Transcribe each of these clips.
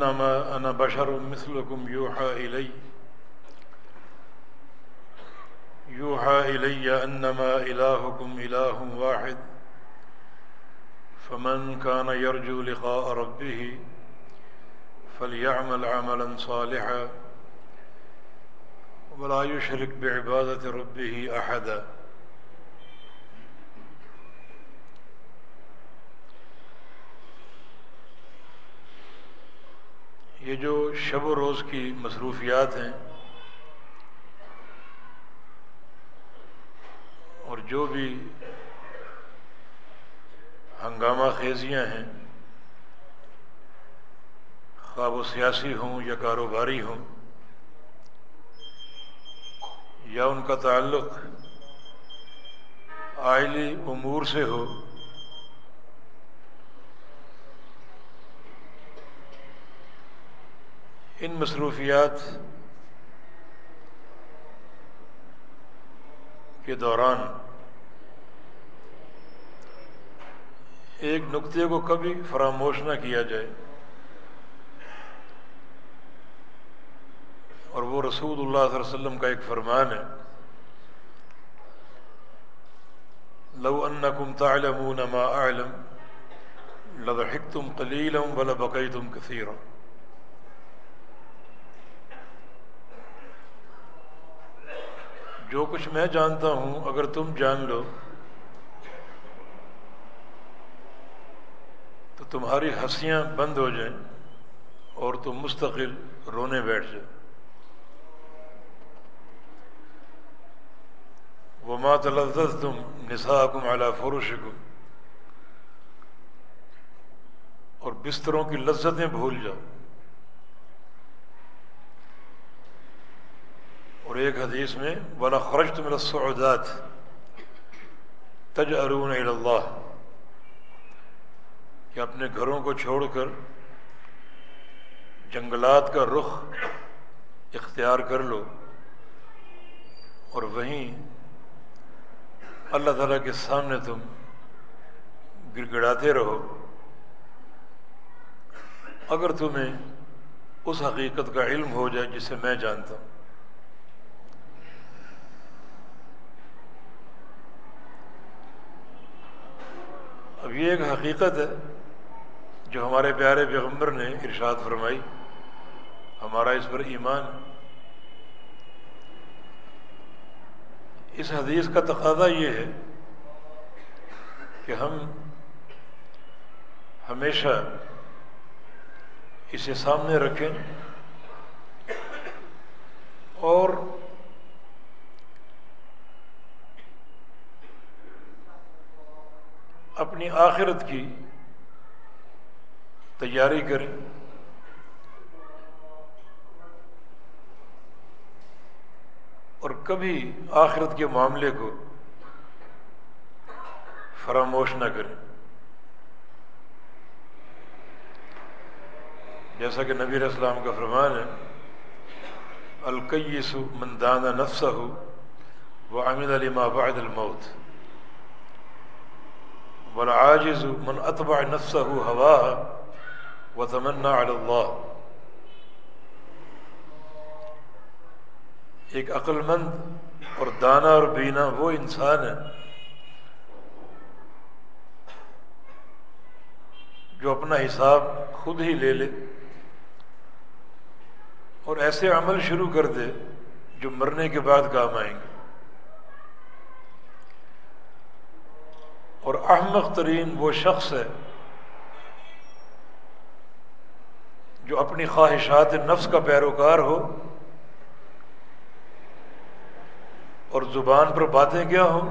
انما انا بشر مثلكم يوحى الي يوحى الي انما الهكم اله واحد. فمن كان يرجو لقاء ربه فليعمل عملا صالحا. ولا يشرك بعباده ربه احدا یہ جو شب و روز کی مصروفیات ہیں اور جو بھی ہنگامہ خیزیاں ہیں، خواب و سیاسی ہوں یا کاروباری ہوں، یا ان کا تعلق آئلی امور سے ہو ان مصروفیات کے دوران ایک نقطے کو کبھی فراموش نہ کیا جائے اور وہ رسول اللہ صلی اللہ علیہ وسلم کا ایک فرمان ہے، لو انکم تعلمون ما اعلم، لضحکتم قلیلا ولبقیتم کثیرا۔ جو کچھ میں جانتا ہوں، اگر تم جان لو، تو تمہاری ہنسیاں بند ہو جائیں اور تم مستقل رونے بیٹھ جائے وہ مات لذت تم نسا کم اعلیٰ فروش اور بستروں کی لذتیں بھول جاؤ۔ اور ایک حدیث میں بلا خرج تم رسعودات تج ارون اللہ کہ اپنے گھروں کو چھوڑ کر جنگلات کا رخ اختیار کر لو اور وہیں اللہ تعالیٰ کے سامنے تم گڑ گڑاتے رہو۔ اگر تمہیں اس حقیقت کا علم ہو جائے جسے میں جانتا ہوں۔ اب یہ ایک حقیقت ہے جو ہمارے پیارے پیغمبر نے ارشاد فرمائی، ہمارا اس پر ایمان اس حدیث کا تقاضا یہ ہے کہ ہم ہمیشہ اسے سامنے رکھیں اور اپنی آخرت کی تیاری کریں۔ اور کبھی آخرت کے معاملے کو فراموش نہ کریں۔ جیسا کہ نبی اسلام کا فرمان ہے القیس مندانہ نفسہ ہو وہ امین علی بعد الموت۔ والعاجز من اتبع نفسه هواها وتمنى على اللہ ایک عقل مند اور دانا اور بینا وہ انسان ہے جو اپنا حساب خود ہی لے لے اور ایسے عمل شروع کر دے جو مرنے کے بعد کام آئیں گے۔ اور احمق ترین وہ شخص ہے جو اپنی خواہشات نفس کا پیروکار ہو اور زبان پر باتیں کیا ہوں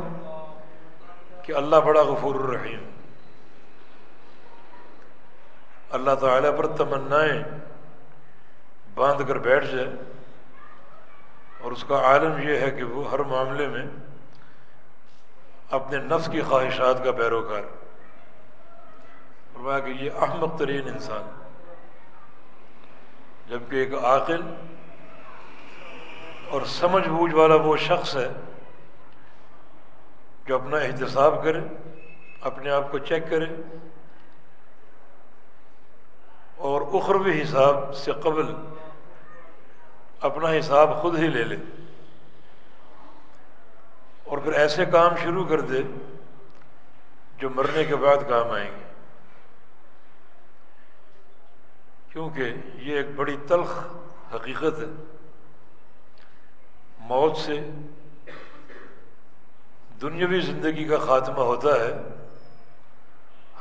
کہ اللہ بڑا غفور الرحیم۔ اللہ تعالیٰ پر تمنائیں باندھ کر بیٹھ جائے اور اس کا عالم یہ ہے کہ وہ ہر معاملے میں اپنے نفس کی خواہشات کا پیروکار۔ فرمایا کہ یہ احمد ترین انسان جبکہ ایک عاقل اور سمجھ بوجھ والا وہ شخص ہے جو اپنا احتساب کرے، اپنے آپ کو چیک کرے اور اخروی حساب سے قبل اپنا حساب خود ہی لے لے۔ اور پھر ایسے کام شروع کر دے جو مرنے کے بعد کام آئیں گے۔ کیونکہ یہ ایک بڑی تلخ حقیقت ہے۔ موت سے دنیاوی زندگی کا خاتمہ ہوتا ہے۔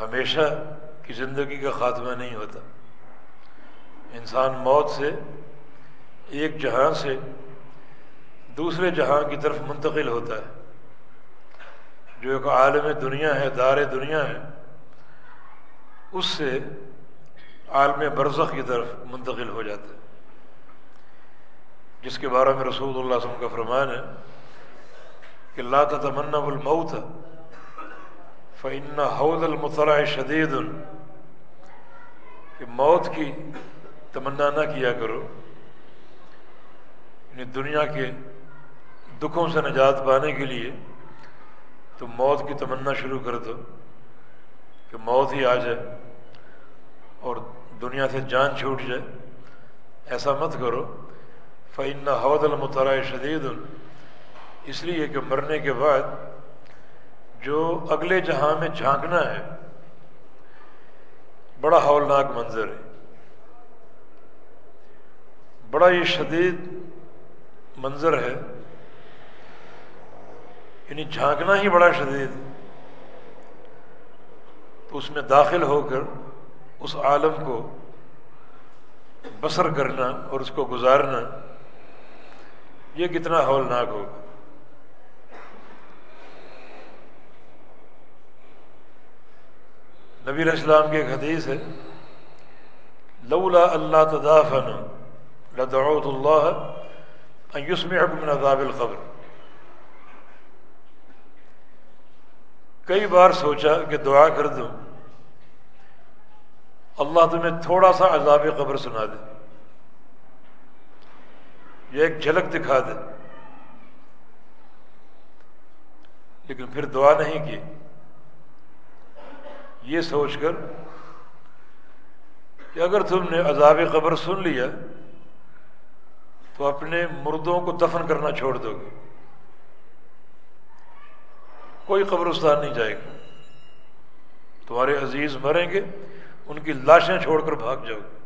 ہمیشہ کی زندگی کا خاتمہ نہیں ہوتا۔ انسان موت سے ایک جہاں سے دوسرے جہاں کی طرف منتقل ہوتا ہے۔ جو ایک عالم دنیا ہے، دار دنیا ہے، اس سے عالم برزخ کی طرف منتقل ہو جاتا ہے۔ جس کے بارے میں رسول اللہ علیہ وسلم کا فرمان ہے کہ لا تمنا الموت فعن حود المطلع شدید۔ کہ موت کی تمنا نہ کیا کرو یعنی دنیا کے دکھوں سے نجات پانے کے لیے تو موت کی تمنا شروع کر دو کہ موت ہی آ جائے اور دنیا سے جان چھوٹ جائے۔ ایسا مت کرو۔ فعن حود المطلع شدید اس لیے کہ مرنے کے بعد جو اگلے جہاں میں جھانکنا ہے، بڑا ہولناک منظر ہے۔ بڑا یہ شدید منظر ہے۔ یعنی جھانکنا ہی بڑا شدید تو اس میں داخل ہو کر اس عالم کو بسر کرنا اور اس کو گزارنا، یہ کتنا ہولناک ہوگا۔ نبی السلام کی ایک حدیث ہے، لولا اللہ تدافن لدعوت اللہ یوسم من عذاب القبر۔ کئی بار سوچا کہ دعا کر دوں اللہ تمہیں تھوڑا سا عذاب قبر سنا دے۔ یہ ایک جھلک دکھا دے۔ لیکن پھر دعا نہیں کی۔ یہ سوچ کر کہ اگر تم نے عذاب قبر سن لیا تو اپنے مردوں کو دفن کرنا چھوڑ دو گے۔ کوئی قبرستان نہیں جائے گا۔ تمہارے عزیز مریں گے، ان کی لاشیں چھوڑ کر بھاگ جاؤ۔ گے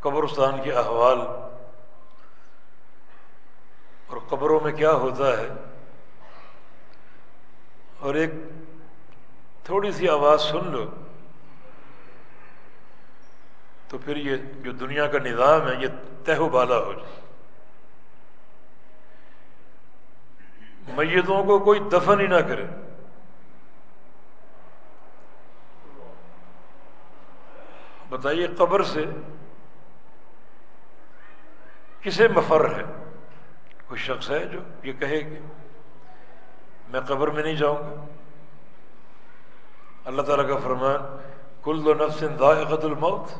قبرستان کے احوال اور قبروں میں کیا ہوتا ہے، اور ایک تھوڑی سی آواز سن لو۔ تو پھر یہ جو دنیا کا نظام ہے، یہ تہ و بالا ہو جائے۔ میتوں کو کوئی دفن ہی نہ کرے۔ بتائیے قبر سے کسے مفر ہے؟ کوئی شخص ہے جو یہ کہے کہ میں قبر میں نہیں جاؤں گا؟ اللہ تعالیٰ کا فرمان، کل و نفس ذائقت الموت۔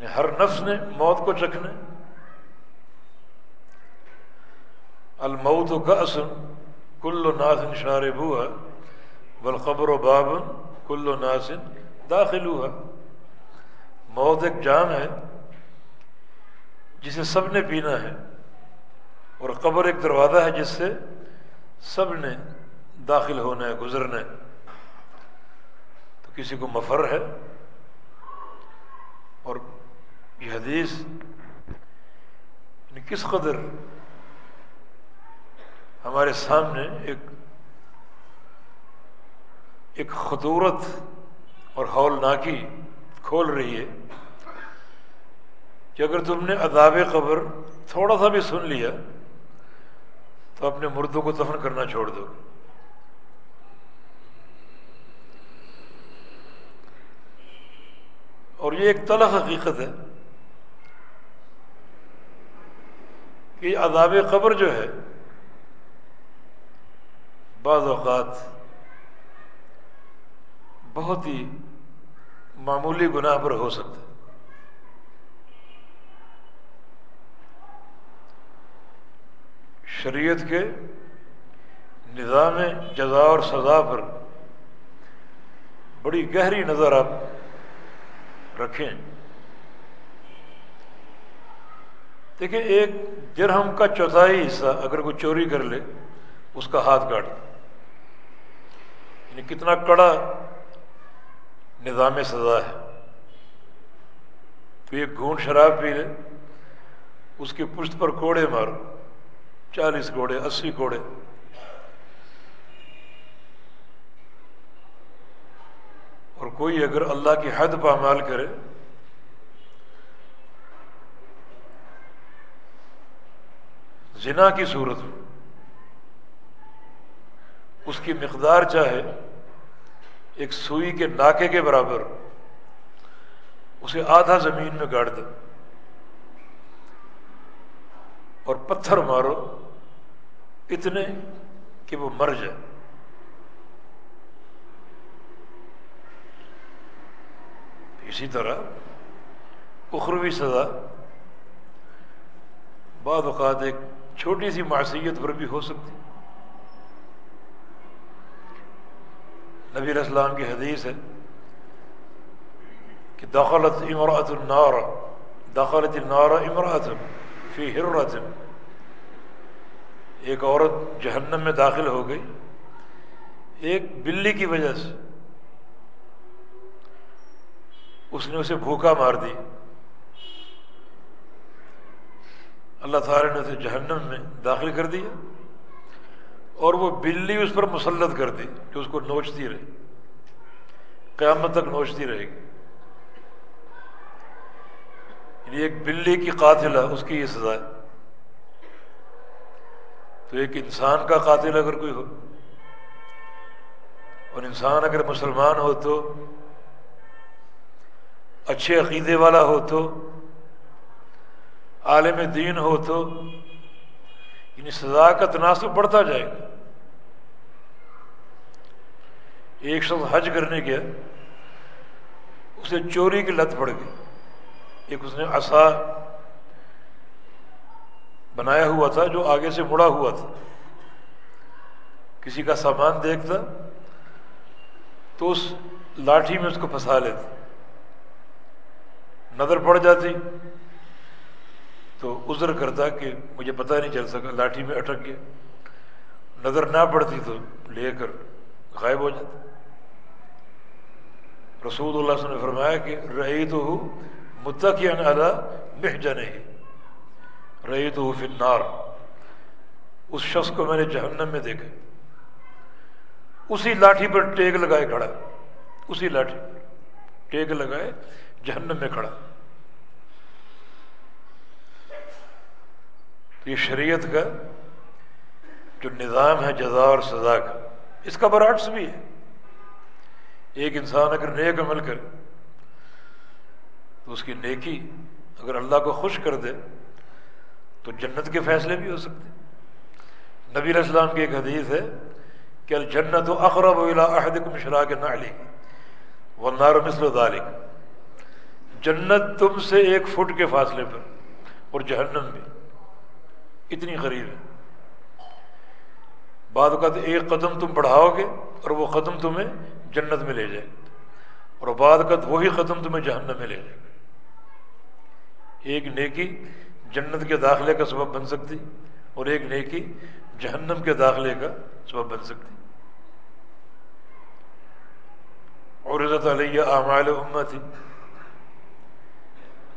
یعنی ہر نفس نے موت کو چکھنا الموت و کا اسن کل و ناسن شار بوا بالقبر و بابن کل و ناسن داخل ہوا موت ایک جام ہے، جسے سب نے پینا ہے، اور قبر ایک دروازہ ہے جس سے سب نے داخل ہونا ہے، گزرنا ہے۔ تو کسی کو مفر ہے، اور یہ حدیث کس قدر ہمارے سامنے ایک ایک خطورت اور ہولناکی کھول رہی ہے کہ اگر تم نے عذاب قبر تھوڑا سا بھی سن لیا تو اپنے مردوں کو دفن کرنا چھوڑ دو۔ اور یہ ایک تلخ حقیقت ہے کہ عذاب قبر جو ہے بعض اوقات بہت ہی معمولی گناہ پر ہو سکتا ہے۔ شریعت کے نظام جزا اور سزا پر بڑی گہری نظر آپ رکھیں۔ دیکھیں، ایک درہم کا چوتھائی حصہ اگر کوئی چوری کر لے، اس کا ہاتھ کاٹ یعنی کتنا کڑا نظام سزا ہے۔ تو ایک گھونٹ شراب پی لے، اس کی پشت پر کوڑے مارو، چالیس کوڑے، اسی کوڑے۔ اور کوئی اگر اللہ کی حد پامال کرے، زنا کی صورت اس کی مقدار چاہے، ایک سوئی کے ناکے کے برابر اسے آدھا زمین میں گاڑ دو اور پتھر مارو اتنے کہ وہ مر جائے۔ اسی طرح اخروی سزا بعض اوقات ایک چھوٹی سی معصیت پر بھی ہو سکتی۔ نبی علیہ السلام کی حدیث ہے کہ دخلت امراۃ النار، دخلت النار امراۃ فی حرت ایک عورت جہنم میں داخل ہو گئی، ایک بلی کی وجہ سے اس نے اسے بھوکا مار دی۔ اللہ تعالیٰ نے اسے جہنم میں داخل کر دیا۔ اور وہ بلی اس پر مسلط کر دی کہ اس کو نوچتی رہے۔ قیامت تک نوچتی رہے گی۔ یعنی ایک بلی کی قاتل ہے، اس کی یہ سزا ہے۔ تو ایک انسان کا قاتل اگر کوئی ہو، اور انسان اگر مسلمان ہو تو، اچھے عقیدے والا ہو تو، عالم دین ہو تو یعنی سزا کا تناسب بڑھتا جائے گا۔ ایک شخص حج کرنے گیا، اسے چوری کی لت پڑ گئی۔ ایک اس نے عصا بنایا ہوا تھا جو آگے سے مڑا ہوا تھا۔ کسی کا سامان دیکھتا تو اس لاٹھی میں اس کو پھنسا لیتا۔ نظر پڑ جاتی۔ تو عذر کرتا کہ مجھے پتہ نہیں چل سکا، لاٹھی میں اٹک گیا۔ نظر نہ پڑتی تو لے کر غائب ہو جاتا۔ رسول اللہ صلی اللہ علیہ وسلم نے فرمایا کہ رہی تو ہوں متقین اعلیٰ مہ جنے رہی تو فنار اس شخص کو میں نے جہنم میں دیکھا۔ اسی لاٹھی پر ٹیک لگائے کھڑا۔ اسی لاٹھی ٹیک لگائے جہنم میں کھڑا۔ یہ شریعت کا جو نظام ہے جزا اور سزا کا، اس کا برعکس بھی ہے۔ ایک انسان اگر نیک عمل کرے، تو اس کی نیکی اگر اللہ کو خوش کر دے، تو جنت کے فیصلے بھی ہو سکتے نبی علیہ السلام کی ایک حدیث ہے کہ الجنت و اقرب احدکم شراک نعلی والنار مثل ذالک جنت تم سے ایک فٹ کے فاصلے پر اور جہنم بھی۔ اتنی قریب ہے۔ بعد اوقات ایک قدم تم بڑھاؤ گے اور وہ قدم تمہیں جنت میں لے جائے اور بعد اوقات وہی قدم تمہیں جہنم میں لے جائے ایک نیکی جنت کے داخلے کا سبب بن سکتی اور ایک نیکی جہنم کے داخلے کا سبب بن سکتی۔ اور عزت علیہ اعمال امت تھی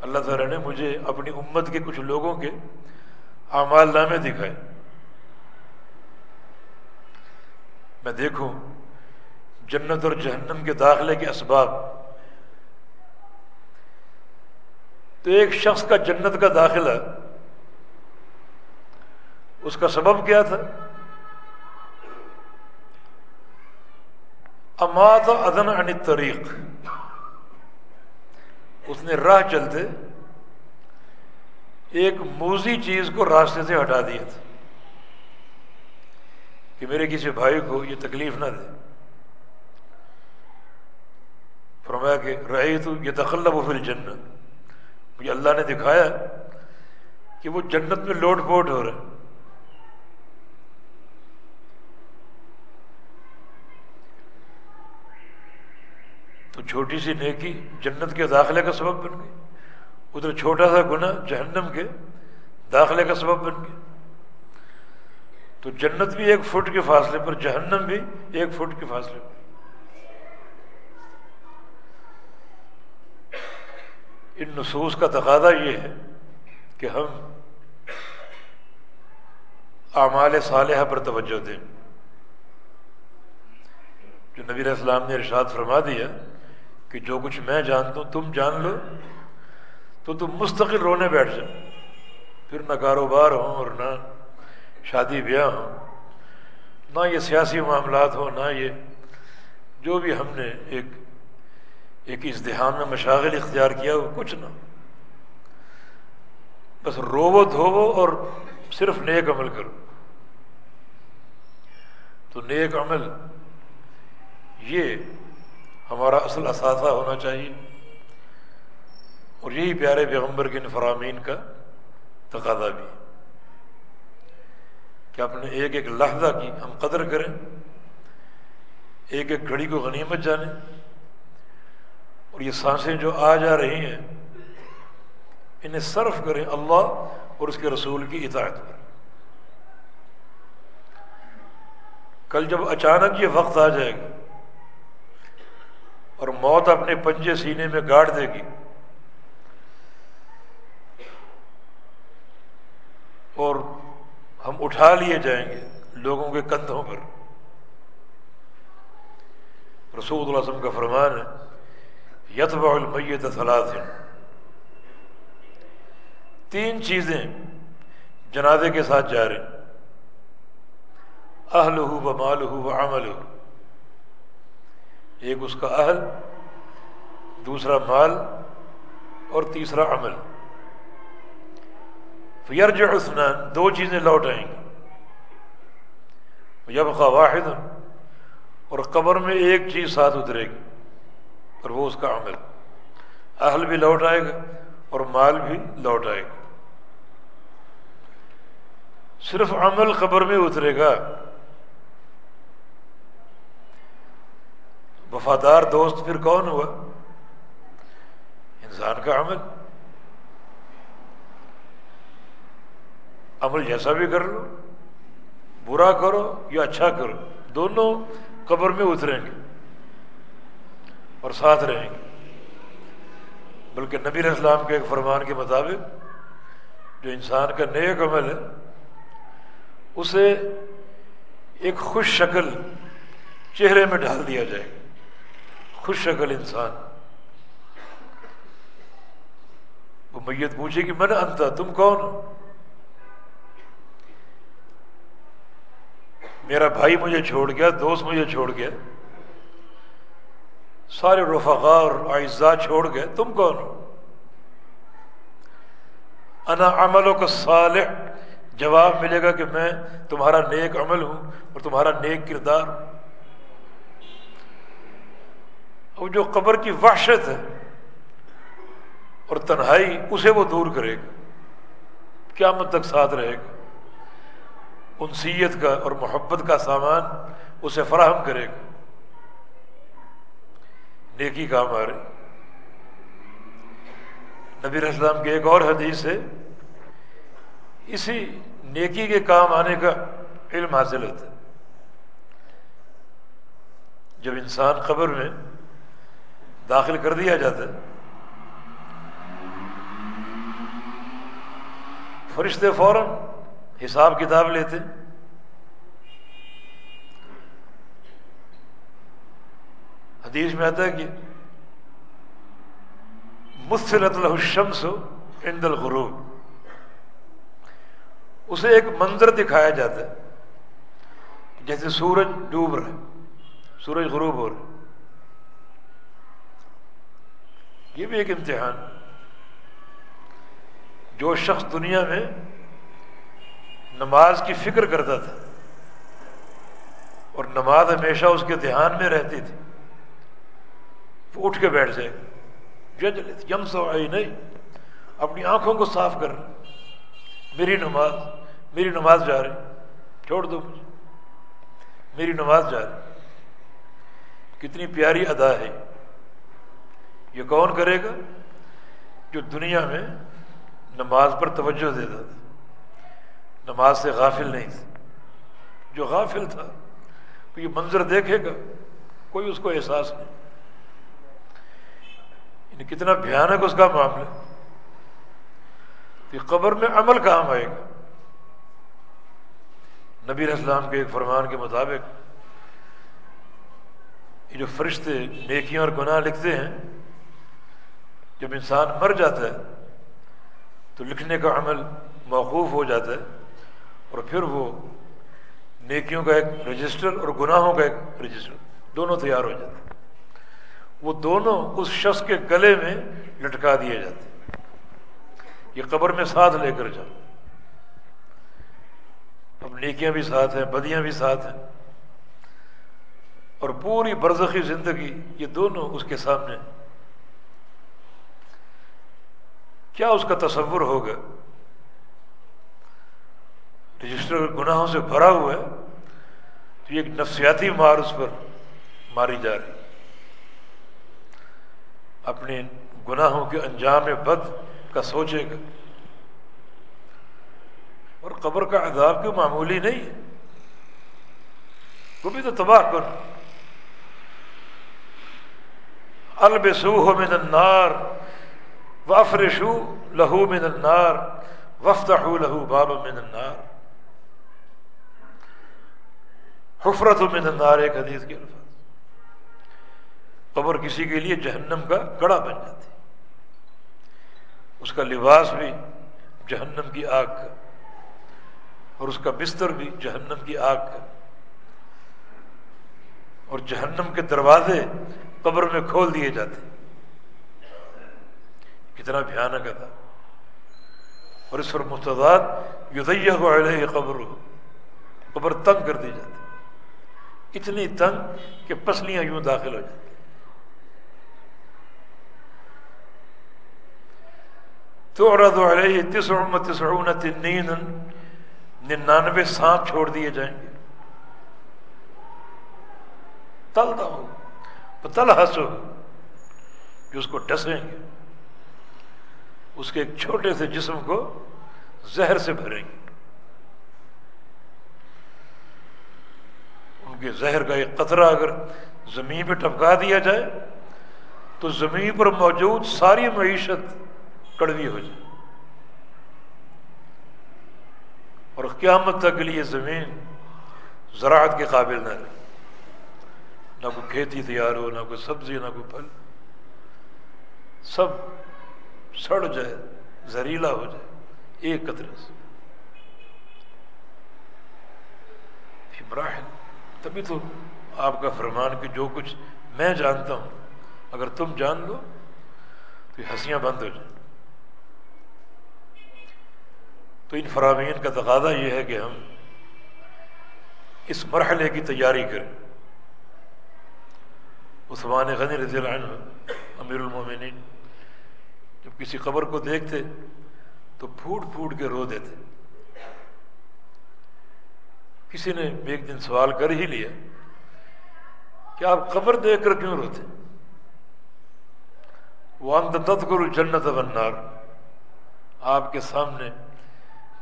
اللہ تعالیٰ نے مجھے اپنی امت کے کچھ لوگوں کے اعمال نامے دکھائے۔ میں دیکھوں جنت اور جہنم کے داخلے کے اسباب۔ تو ایک شخص کا جنت کا داخلہ، اس کا سبب کیا تھا؟ امات ادن عن طریق اس نے راہ چلتے ایک موزی چیز کو راستے سے ہٹا دیا تھا کہ میرے کسی بھائی کو یہ تکلیف نہ دے۔ فرمایا کہ رہی تو یہ تخلب و پھر جنت مجھے اللہ نے دکھایا کہ وہ جنت میں لوٹ پوٹ ہو رہے چھوٹی سی نیکی جنت کے داخلے کا سبب بن گئی۔ ادھر چھوٹا سا گناہ جہنم کے داخلے کا سبب بن گیا۔ تو جنت بھی ایک فٹ کے فاصلے پر، جہنم بھی ایک فٹ کے فاصلے پر۔ ان نصوص کا تقاضا یہ ہے کہ ہم اعمال صالحہ پر توجہ دیں۔ جو نبی اسلام نے ارشاد فرما دیا کہ جو کچھ میں جانتا ہوں تم جان لو تو تم مستقل رونے بیٹھ جاؤ پھر نہ کاروبار ہوں اور نہ شادی بیاہ ہوں، نہ یہ سیاسی معاملات ہوں، نہ یہ جو بھی ہم نے ایک ایک ازدحام میں مشاغل اختیار کیا، وہ کچھ نہ بس روو دھوو اور صرف نیک عمل کرو۔ تو نیک عمل، یہ ہمارا اصل اثاثہ ہونا چاہیے۔ اور یہی پیارے پیغمبر کے فرامین کا تقاضا بھی کہ اپنے ایک ایک لحظہ کی ہم قدر کریں، ایک ایک گھڑی کو غنیمت جانیں۔ اور یہ سانسیں جو آ جا رہی ہیں، انہیں صرف کریں اللہ اور اس کے رسول کی اطاعت پر۔ کل جب اچانک یہ وقت آ جائے گا اور موت اپنے پنجے سینے میں گاڑ دے گی اور ہم اٹھا لیے جائیں گے لوگوں کے کندھوں پر۔ رسول اللہ وسلم کا فرمان ہے، یتبع المیت ثلاث۔ تین چیزیں جنازے کے ساتھ جا رہے اہل ہو و مال ہو و عمل ہو ایک اس کا اہل، دوسرا مال اور تیسرا عمل۔ یرج عثنان دو چیزیں لوٹ آئیں گی۔ یب واحد، اور قبر میں ایک چیز ساتھ اترے گی، اور وہ اس کا عمل۔ اہل بھی لوٹ آئے گا، اور مال بھی لوٹ آئے گا۔ صرف عمل قبر میں اترے گا۔ وفادار دوست پھر کون ہوا؟ انسان کا عمل۔ عمل جیسا بھی کر لو، برا کرو یا اچھا کرو، دونوں قبر میں اتریں گے اور ساتھ رہیں گے۔ بلکہ نبی اسلام کے ایک فرمان کے مطابق جو انسان کا نیک عمل ہے، اسے ایک خوش شکل چہرے میں ڈال دیا جائے گا۔ خوش شکل انسان۔ وہ میت پوچھے کہ من انتا تم کون میرا بھائی مجھے چھوڑ گیا، دوست مجھے چھوڑ گیا۔ سارے رفقا اور اعزا چھوڑ گئے، تم کون ہو؟ انا عملوں کا صالح جواب ملے گا کہ میں تمہارا نیک عمل ہوں اور تمہارا نیک کردار ہوں۔ اور جو قبر کی وحشت ہے اور تنہائی، اسے وہ دور کرے گا۔ قیامت تک ساتھ رہے گا۔ انسیت کا اور محبت کا سامان اسے فراہم کرے گا۔ نیکی کام آ نبی اسلام کے ایک اور حدیث ہے۔ اسی نیکی کے کام آنے کا علم حاصل ہوتا ہے۔ جب انسان قبر میں داخل کر دیا جاتا ہے، فرشتے فوراً حساب کتاب لیتے۔ حدیث میں آتا ہے کہ مسلط الشمس عند الغروب۔ اسے ایک منظر دکھایا جاتا ہے، جیسے سورج ڈوب رہا ہے، سورج غروب ہو رہا ہے۔ یہ بھی ایک امتحان۔ جو شخص دنیا میں نماز کی فکر کرتا تھا اور نماز ہمیشہ اس کے دھیان میں رہتی تھی۔ وہ اٹھ کے بیٹھ جائے۔ جج یم سو آئی نہیں اپنی آنکھوں کو صاف کر۔ میری نماز میری نماز جا رہی۔ چھوڑ دو مجھے۔ میری نماز جا رہی۔ کتنی پیاری ادا ہے۔ یہ کون کرے گا جو دنیا میں نماز پر توجہ دیتا تھا؟ نماز سے غافل نہیں تھا جو غافل تھا یہ منظر دیکھے گا، کوئی اس کو احساس نہیں۔ یعنی کتنا بھیانک اس کا معاملہ۔ کہ قبر میں عمل کام آئے گا؟ نبی اسلام کے ایک فرمان کے مطابق، یہ جو فرشتے نیکیاں اور گناہ لکھتے ہیں، جب انسان مر جاتا ہے، تو لکھنے کا عمل موقوف ہو جاتا ہے۔ اور پھر وہ نیکیوں کا ایک رجسٹر اور گناہوں کا ایک رجسٹر، دونوں تیار ہو جاتے وہ دونوں اس شخص کے گلے میں لٹکا دیے جاتے یہ قبر میں ساتھ لے کر جاؤ۔ اب نیکیاں بھی ساتھ ہیں، بدیاں بھی ساتھ ہیں۔ اور پوری برزخی زندگی یہ دونوں اس کے سامنے۔ کیا اس کا تصور ہوگا؟ رجسٹر گناہوں سے بھرا ہوا ہے، تو یہ ایک نفسیاتی مار اس پر ماری جا رہی اپنے گناہوں کے انجام بد کا سوچے گا۔ اور قبر کا عذاب کیوں معمولی نہیں ہے؟ وہ بھی تو تباہ کر البسو من النار وفرشو لہو من النار وفت لہو باب من النار۔ حفرت من النار، ایک حدیث کے الفاظ۔ قبر کسی کے لیے جہنم کا گڑا بن جاتی۔ اس کا لباس بھی جہنم کی آگ کا، اور اس کا بستر بھی جہنم کی آگ کا۔ اور جہنم کے دروازے قبر میں کھول دیے جاتے۔ کتنا بھیانک تھا۔ اور اس پر مستداد یدیہ علیہ قبر قبر تنگ کر دی جاتی۔ اتنی تنگ کہ پسلیاں یوں داخل ہو جاتی تو عرض علیہ تسع تسعون تنین ننانوے سانپ چھوڑ دیے جائیں گے۔ تل نہ ہو تل ہنسو جو اس کو ڈسیں گے۔ اس کے ایک چھوٹے سے جسم کو زہر سے بھریں گے۔ ان کے زہر کا ایک قطرہ اگر زمین پہ ٹپکا دیا جائے، تو زمین پر موجود ساری معیشت کڑوی ہو جائے۔ اور قیامت تک کے لیے زمین زراعت کے قابل نہ رہے۔ نہ کوئی کھیتی تیار ہو، نہ کوئی سبزی، نہ کوئی پھل۔ سب سڑ جائے، زہریلا ہو جائے، ایک قطرے سے۔ مراحل تبھی تو آپ کا فرمان کہ جو کچھ میں جانتا ہوں، اگر تم جان لو تو یہ ہنسیاں بند ہو جائیں۔ تو ان فرامین کا تقاضا یہ ہے کہ ہم اس مرحلے کی تیاری کریں۔ عثمان غنی رضی اللہ عنہ، امیر المومنین، جب کسی خبر کو دیکھتے تو پھوٹ پھوٹ کے رو دیتے۔ کسی نے ایک دن سوال کر ہی لیا کہ آپ خبر دیکھ کر کیوں روتے؟ وہ تذکر جنت بنار آپ کے سامنے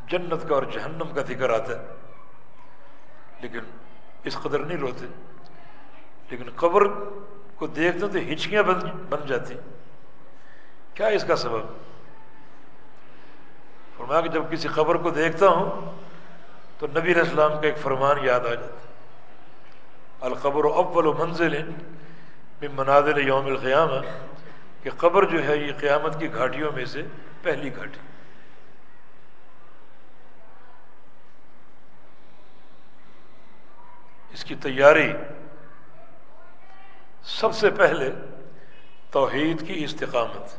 جنت کا اور جہنم کا ذکر آتا ہے۔ لیکن اس قدر نہیں روتے۔ لیکن قبر کو دیکھتے تو ہچکیاں بن بن جاتی۔ کیا اس کا سبب؟ فرمایا کہ جب کسی خبر کو دیکھتا ہوں تو نبی اسلام کا ایک فرمان یاد آ جاتا القبر اول و منزل میں مناظر یوم القیام کہ قبر جو ہے یہ قیامت کی گھاٹیوں میں سے پہلی گھاٹی۔ اس کی تیاری سب سے پہلے توحید کی استقامت۔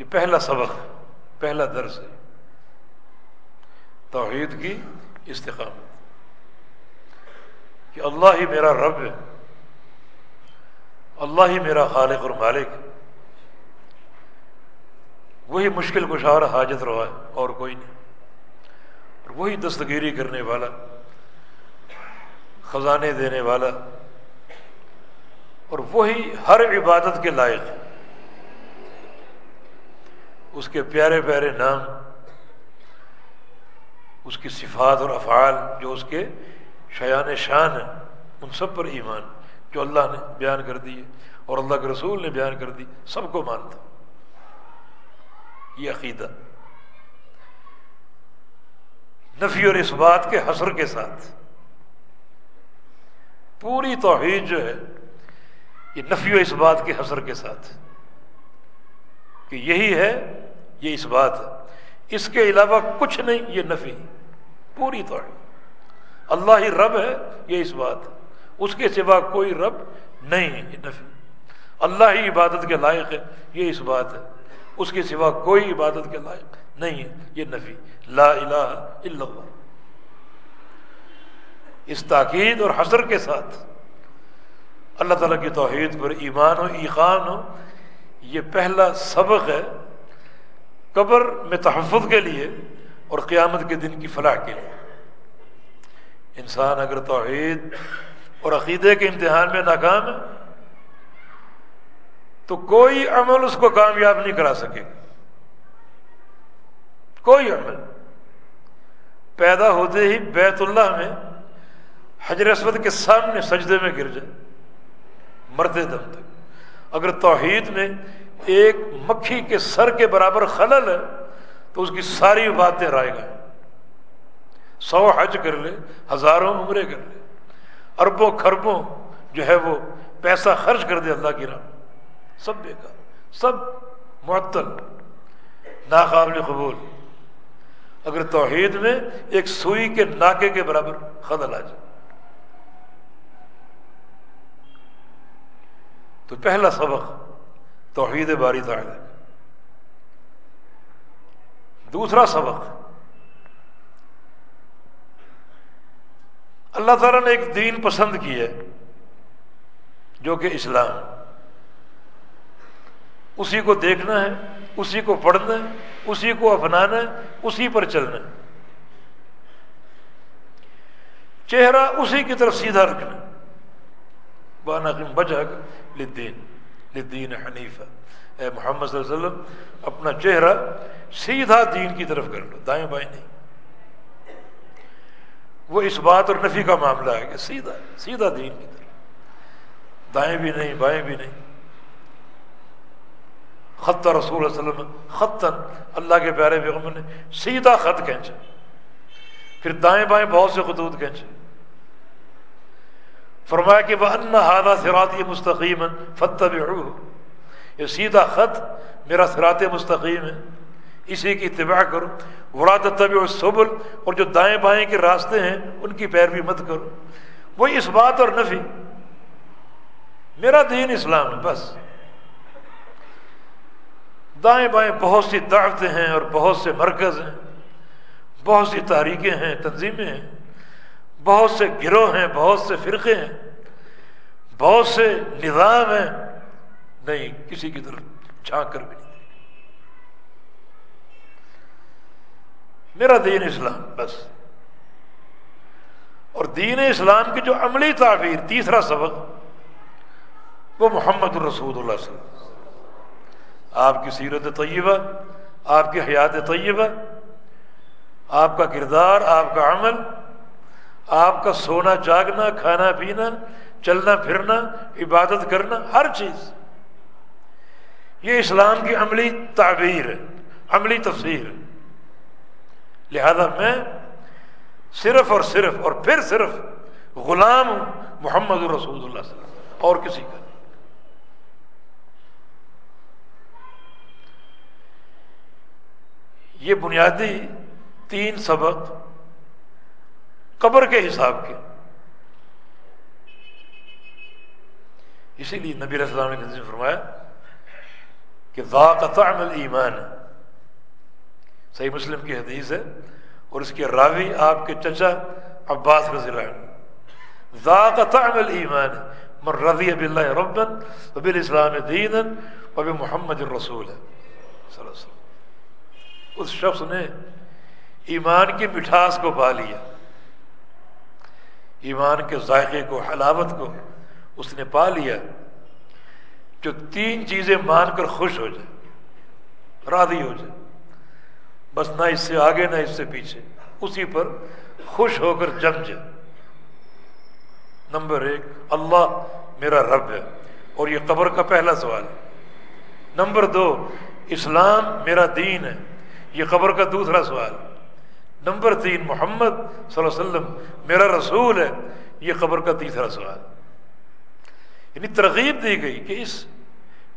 یہ پہلا سبق، پہلا درس ہے۔ توحید کی استقامت۔ کہ اللہ ہی میرا رب ہے، اللہ ہی میرا خالق اور مالک۔ وہی مشکل کشار حاجت روا ہے، اور کوئی نہیں۔ اور وہی دستگیری کرنے والا، خزانے دینے والا، اور وہی ہر عبادت کے لائق۔ اس کے پیارے پیارے نام اس کی صفات اور افعال جو اس کے شیان شان ہیں، ان سب پر ایمان، جو اللہ نے بیان کر دی اور اللہ کے رسول نے بیان کر دی، سب کو مانتا۔ یہ عقیدہ۔ نفی اور اس بات کے حسر کے ساتھ پوری توحید جو ہے، یہ نفی و اس بات کے حسر کے ساتھ کہ یہی ہے، یہ اس بات ہے۔ اس کے علاوہ کچھ نہیں، یہ نفی، پوری توحید۔ اللہ ہی رب ہے، یہ اس بات۔ اس کے سوا کوئی رب نہیں ہے، یہ نفی۔ اللہ ہی عبادت کے لائق ہے، یہ اس بات ہے۔ اس کے سوا کوئی عبادت کے لائق نہیں ہے، یہ نفی۔ لا الہ الا اللہ۔ اس تاکید اور حسر کے ساتھ اللہ تعالیٰ کی توحید پر ایمان ہو ایقان ہو، یہ پہلا سبق ہے۔ قبر میں تحفظ کے لیے اور قیامت کے دن کی فلاح کے لیے۔ انسان اگر توحید اور عقیدے کے امتحان میں ناکام ہے، تو کوئی عمل اس کو کامیاب نہیں کرا سکے گا۔ کوئی عمل۔ پیدا ہوتے ہی بیت اللہ میں حجر اسود کے سامنے سجدے میں گر جائے، مرتے دم تک۔ اگر توحید میں ایک مکھی کے سر کے برابر خلل ہے، تو اس کی ساری باتیں رائے گئے سو حج کر لے، ہزاروں عمرے کر لے۔ اربوں خربوں جو ہے وہ پیسہ خرچ کر دے اللہ کی راہ سب بیکار سب معطل، ناقابل قبول۔ اگر توحید میں ایک سوئی کے ناکے کے برابر خدل آ جائے۔ تو پہلا سبق توحید باری تعالی دوسرا سبق۔ اللہ تعالیٰ نے ایک دین پسند کی ہے، جو کہ اسلام۔ اسی کو دیکھنا ہے، اسی کو پڑھنا ہے، اسی کو اپنانا ہے، اسی پر چلنا ہے۔ چہرہ اسی کی طرف سیدھا رکھنا۔ بانا بجہ لدین لدین حنیف اے محمد صلی اللہ علیہ وسلم، اپنا چہرہ سیدھا دین کی طرف کر لو، دائیں بائیں نہیں۔ وہ اس بات اور نفی کا معاملہ ہے کہ سیدھا سیدھا دین کی طرف۔ دائیں بھی نہیں، بائیں بھی نہیں۔ خط رسول اللہ علیہ وسلم خطن اللہ کے پیارے بیگم نے سیدھا خط کھینچا۔ پھر دائیں بائیں بہت سے خطوط کھینچے۔ فرمایا کہ وہ ان ہادہ سرات مستقیم فتح یہ سیدھا خط میرا سرات مستقیم ہے. اسی کی اتباع کرو. ورات طبی و سبل اور جو دائیں بائیں کے راستے ہیں، ان کی پیروی مت کرو. وہ اس بات اور نفی. میرا دین اسلام ہے، بس. دائیں بائیں بہت سی دعوتیں ہیں اور بہت سے مرکز ہیں. بہت سی تحریکیں ہیں، تنظیمیں ہیں. بہت سے گروہ ہیں، بہت سے فرقے ہیں، بہت سے نظام ہیں، نہیں، کسی کی طرف جھانک کر بھی نہیں۔ میرا دین اسلام، بس۔ اور دین اسلام کی جو عملی تعبیر، تیسرا سبق، وہ محمد الرسول اللہ صلی اللہ علیہ وسلم۔ آپ کی سیرت طیبہ، آپ کی حیات طیبہ، آپ کا کردار، آپ کا عمل آپ کا سونا جاگنا، کھانا پینا، چلنا پھرنا، عبادت کرنا، ہر چیز۔ یہ اسلام کی عملی تعبیر ہے، عملی تفسیر ہے۔ لہذا میں صرف اور صرف اور پھر صرف غلام ہوں، محمد الرسول اللہ صلی اللہ علیہ وسلم، اور کسی کا یہ بنیادی تین سبق قبر کے حساب کے۔ اسی لیے نبی السلام نے فرمایا کہ ذاقت عمل ایمان صحیح مسلم کی حدیث ہے، اور اس کے راوی آپ کے چچا عباس رضی اللہ عنہ۔ ذاقت عمل ایمان من رضی باللہ ربن وبال اسلام دین وب محمد الرسول صلی اللہ علیہ وسلم۔ اس شخص نے ایمان کی مٹھاس کو پا لیا۔ ایمان کے ذائقے کو، حلاوت کو اس نے پا لیا جو تین چیزیں مان کر خوش ہو جائے، راضی ہو جائے۔ بس نہ اس سے آگے، نہ اس سے پیچھے، اسی پر خوش ہو کر جم جائے۔ نمبر ایک، اللہ میرا رب ہے، اور یہ قبر کا پہلا سوال ہے۔ نمبر دو، اسلام میرا دین ہے، یہ قبر کا دوسرا سوال نمبر تین، محمد صلی اللہ علیہ وسلم، میرا رسول ہے، یہ قبر کا تیسرا سوال۔ یعنی ترغیب دی گئی کہ اس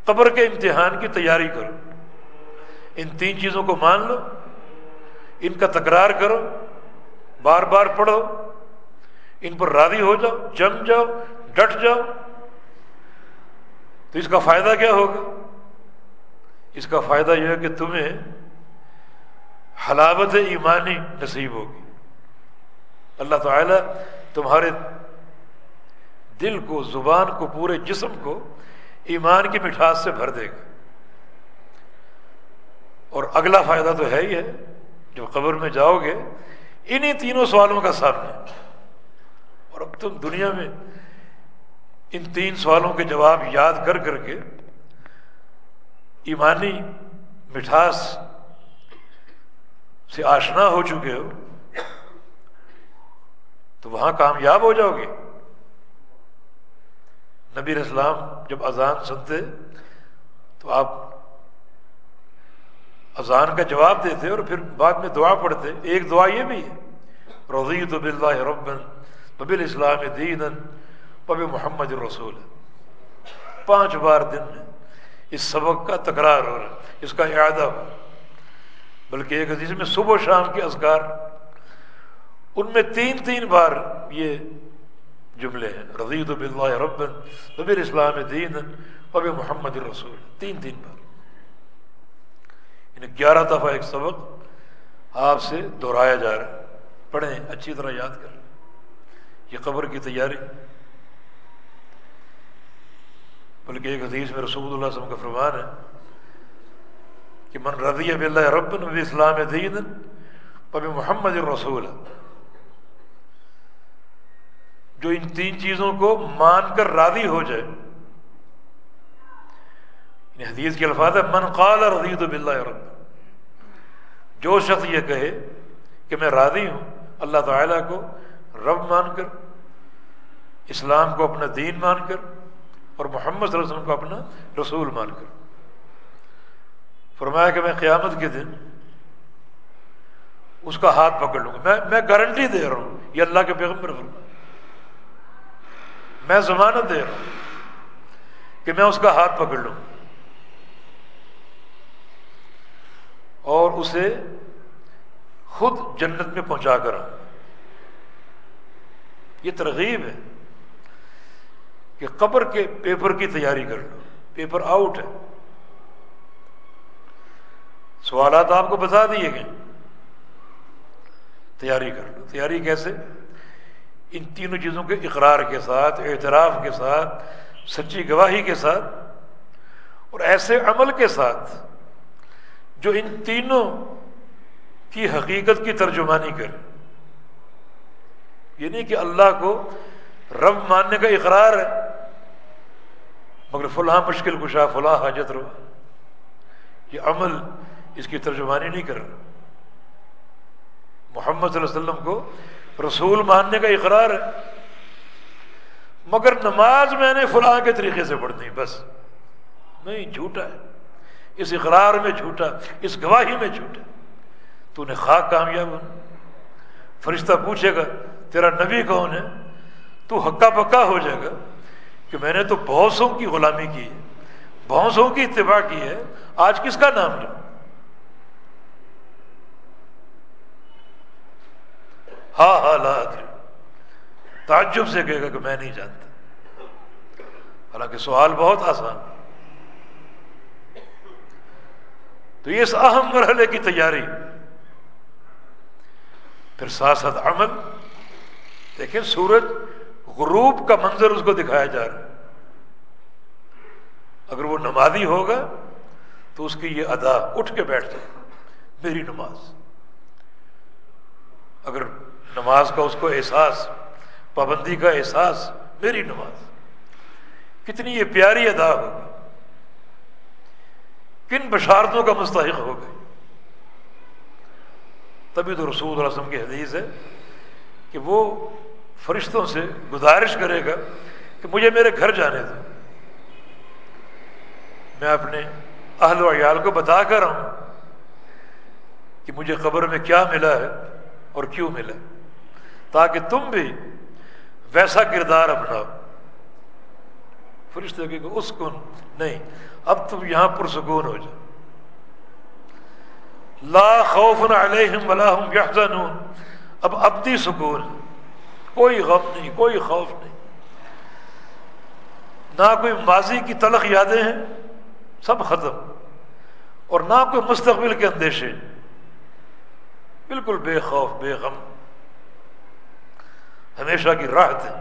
قبر کے امتحان کی تیاری کرو۔ ان تین چیزوں کو مان لو، ان کا تکرار کرو، بار بار پڑھو، ان پر راضی ہو جاؤ، جم جاؤ، ڈٹ جاؤ۔ تو اس کا فائدہ کیا ہوگا؟ اس کا فائدہ یہ ہے کہ تمہیں حلاوت ایمانی نصیب ہوگی۔ اللہ تعالیٰ تمہارے دل کو، زبان کو، پورے جسم کو ایمان کی مٹھاس سے بھر دے گا۔ اور اگلا فائدہ تو ہے ہی ہے جو قبر میں جاؤ گے، انہی تینوں سوالوں کا سامنا اور اب تم دنیا میں ان تین سوالوں کے جواب یاد کر کر کے ایمانی مٹھاس سے آشنا ہو چکے ہو، تو وہاں کامیاب ہو جاؤ گے۔ نبی اسلام جب اذان سنتے، تو آپ اذان کا جواب دیتے اور پھر بعد میں دعا پڑھتے۔ ایک دعا یہ بھی ہے، رضیت بلّہ ربن ببل اسلام دین بب محمد رسول پانچ بار دن میں اس سبق کا تکرار ہو رہا ہے، اس کا اعادہ ہو بلکہ ایک حدیث میں صبح و شام کے اذکار، ان میں تین تین بار یہ جملے ہیں، رضیت بلّہ ربن ببل اسلام دین بب محمد رسول تین تین بار۔ یعنی گیارہ دفعہ ایک سبق آپ سے دہرایا جا رہا ہے، پڑھیں، اچھی طرح یاد کر۔ یہ قبر کی تیاری۔ بلکہ ایک حدیث میں رسول اللہ وسلم کا فرمان ہے کہ من رضی اب اللہ رب نبی اسلام دین پب محمد الرسول. جو ان تین چیزوں کو مان کر راضی ہو جائے. یعنی حدیث کے الفاظ ہے من قال رضیت باللہ رب. جو شخص یہ کہے کہ میں راضی ہوں، اللہ تعالیٰ کو رب مان کر، اسلام کو اپنا دین مان کر، اور محمد صلی اللہ علیہ وسلم کو اپنا رسول مان کر. فرمایا کہ میں قیامت کے دن اس کا ہاتھ پکڑ لوں گا۔ میں میں گارنٹی دے رہا ہوں، یہ اللہ کے پیغمبر فرما میں ضمانت دے رہا ہوں کہ میں اس کا ہاتھ پکڑ لوں۔ اور اسے خود جنت میں پہنچا کر آؤں۔ یہ ترغیب ہے کہ قبر کے پیپر کی تیاری کر لو پیپر آؤٹ ہے۔ سوالات آپ کو بتا دیے گئے۔ تیاری کر لو۔ تیاری کیسے؟ ان تینوں چیزوں کے اقرار کے ساتھ، اعتراف کے ساتھ، سچی گواہی کے ساتھ اور ایسے عمل کے ساتھ جو ان تینوں کی حقیقت کی ترجمانی کرے۔ یہ نہیں کہ اللہ کو رب ماننے کا اقرار ہے، مگر فلاں مشکل کشا، فلاں حاجت رو۔ یہ عمل اس کی ترجمانی نہیں کر رہا محمد صلی اللہ علیہ وسلم کو رسول ماننے کا اقرار ہے۔ مگر نماز میں نے فلاں کے طریقے سے پڑھنی بس۔ نہیں، جھوٹا ہے۔ اس اقرار میں جھوٹا، اس گواہی میں جھوٹا۔ تو نے خاک کامیاب فرشتہ پوچھے گا، تیرا نبی کون ہے؟ تو ہکا پکا ہو جائے گا کہ میں نے تو بہتوں کی غلامی کی ہے بہتوں کی اتباع کی ہے۔ آج کس کا نام لوں؟ ہاں ہاں لا تعجب سے کہے گا کہ میں نہیں جانتا۔ حالانکہ سوال بہت آسان تو یہ اس اہم مرحلے کی تیاری۔ پھر ساتھ ساتھ عمل۔ دیکھیں سورج غروب کا منظر اس کو دکھایا جا رہا ہے۔ اگر وہ نمازی ہوگا تو اس کی یہ ادا اٹھ کے بیٹھ جائے۔ میری نماز۔ اگر نماز کا اس کو احساس، پابندی کا احساس، میری نماز۔ کتنی یہ پیاری ادا ہوگی کن بشارتوں کا مستحق ہو گئے تبھی تو رسول اللہ علیہ وسلم کی حدیث ہے کہ وہ فرشتوں سے گزارش کرے گا کہ مجھے میرے گھر جانے دو۔ میں اپنے اہل و عیال کو بتا کر ہوں کہ مجھے قبر میں کیا ملا ہے اور کیوں ملا تاکہ تم بھی ویسا کردار اپناؤ۔ فرشتے کہ اس کن نہیں، اب تم یہاں پرسکون ہو جاؤ۔ لا خوف علیہم ولا هم يحزنون اب ابدی سکون کوئی غم نہیں، کوئی خوف نہیں۔ نہ کوئی ماضی کی تلخ یادیں ہیں، سب ختم۔ اور نہ کوئی مستقبل کے اندیشے۔ بالکل بے خوف، بے غم۔ ہمیشہ کی راحت ہے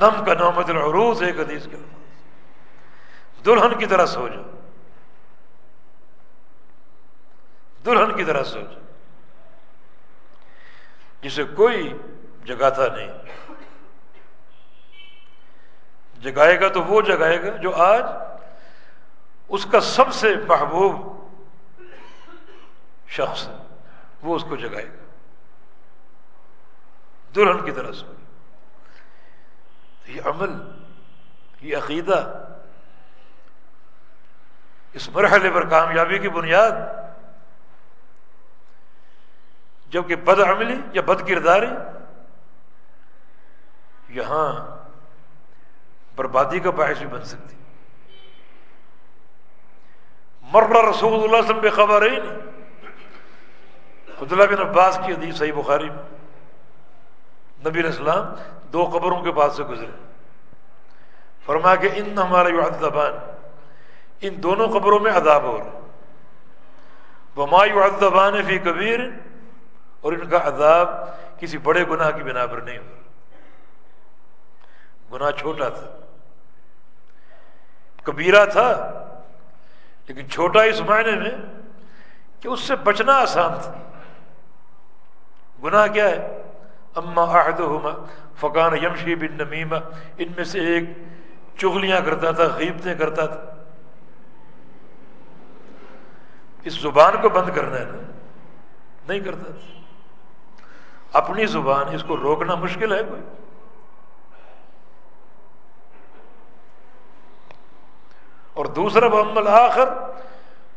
نم کا نومت العروض ہے حدیث کے الفاظ۔ دلہن کی طرح سو جاؤ دلہن کی طرح سوچ جسے کوئی جگاتا نہیں۔ جگائے گا تو وہ جگائے گا جو آج اس کا سب سے محبوب شخص ہے، وہ اس کو جگائے گا۔ دلہن کی طرح سوچ یہ عمل، یہ عقیدہ، اس مرحلے پر کامیابی کی بنیاد، جبکہ بد عملی یا بد کرداری، یہاں بربادی کا باعث بھی بن سکتی۔ مرہ رسول اللہ وسلم بے خبر ہی نہیں عبداللہ بن عباس کی حدیث صحیح بخاری میں۔ نبی علیہ السلام دو قبروں کے پاس سے گزرے۔ فرما کہ ان ہمارے یعذبان ان دونوں قبروں میں عذاب ہو رہے وما یعذبان فی کبیر، اور ان کا عذاب کسی بڑے گناہ کی بنا پر نہیں ہو گناہ چھوٹا تھا۔ کبیرہ تھا، لیکن چھوٹا اس معنی میں کہ اس سے بچنا آسان تھا۔ گناہ کیا ہے؟ اما آہد فقان یمشی بن نمیمہ ان میں سے ایک چغلیاں کرتا تھا، غیبتیں کرتا تھا۔ اس زبان کو بند کرنا ہے نا، نہیں کرتا۔ تھا اپنی زبان، اس کو روکنا مشکل ہے کوئی؟ اور دوسرا محمد آخر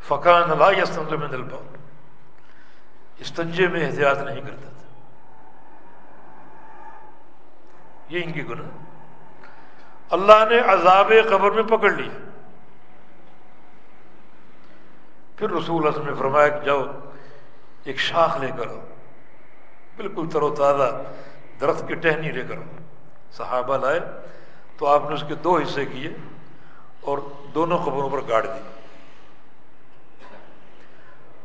فقان اللہ یسن میں دل استنجے میں احتیاط نہیں کرتا تھا یہ ان کی گناہ اللہ نے عذاب قبر میں پکڑ لی۔ پھر رسول اللہ نے فرمایا کہ جاؤ، ایک شاخ لے کر آؤ۔ بالکل تر و تازہ درخت کی ٹہنی لے کر آؤ۔ صحابہ لائے تو آپ نے اس کے دو حصے کیے اور دونوں خبروں پر گاڑ دی۔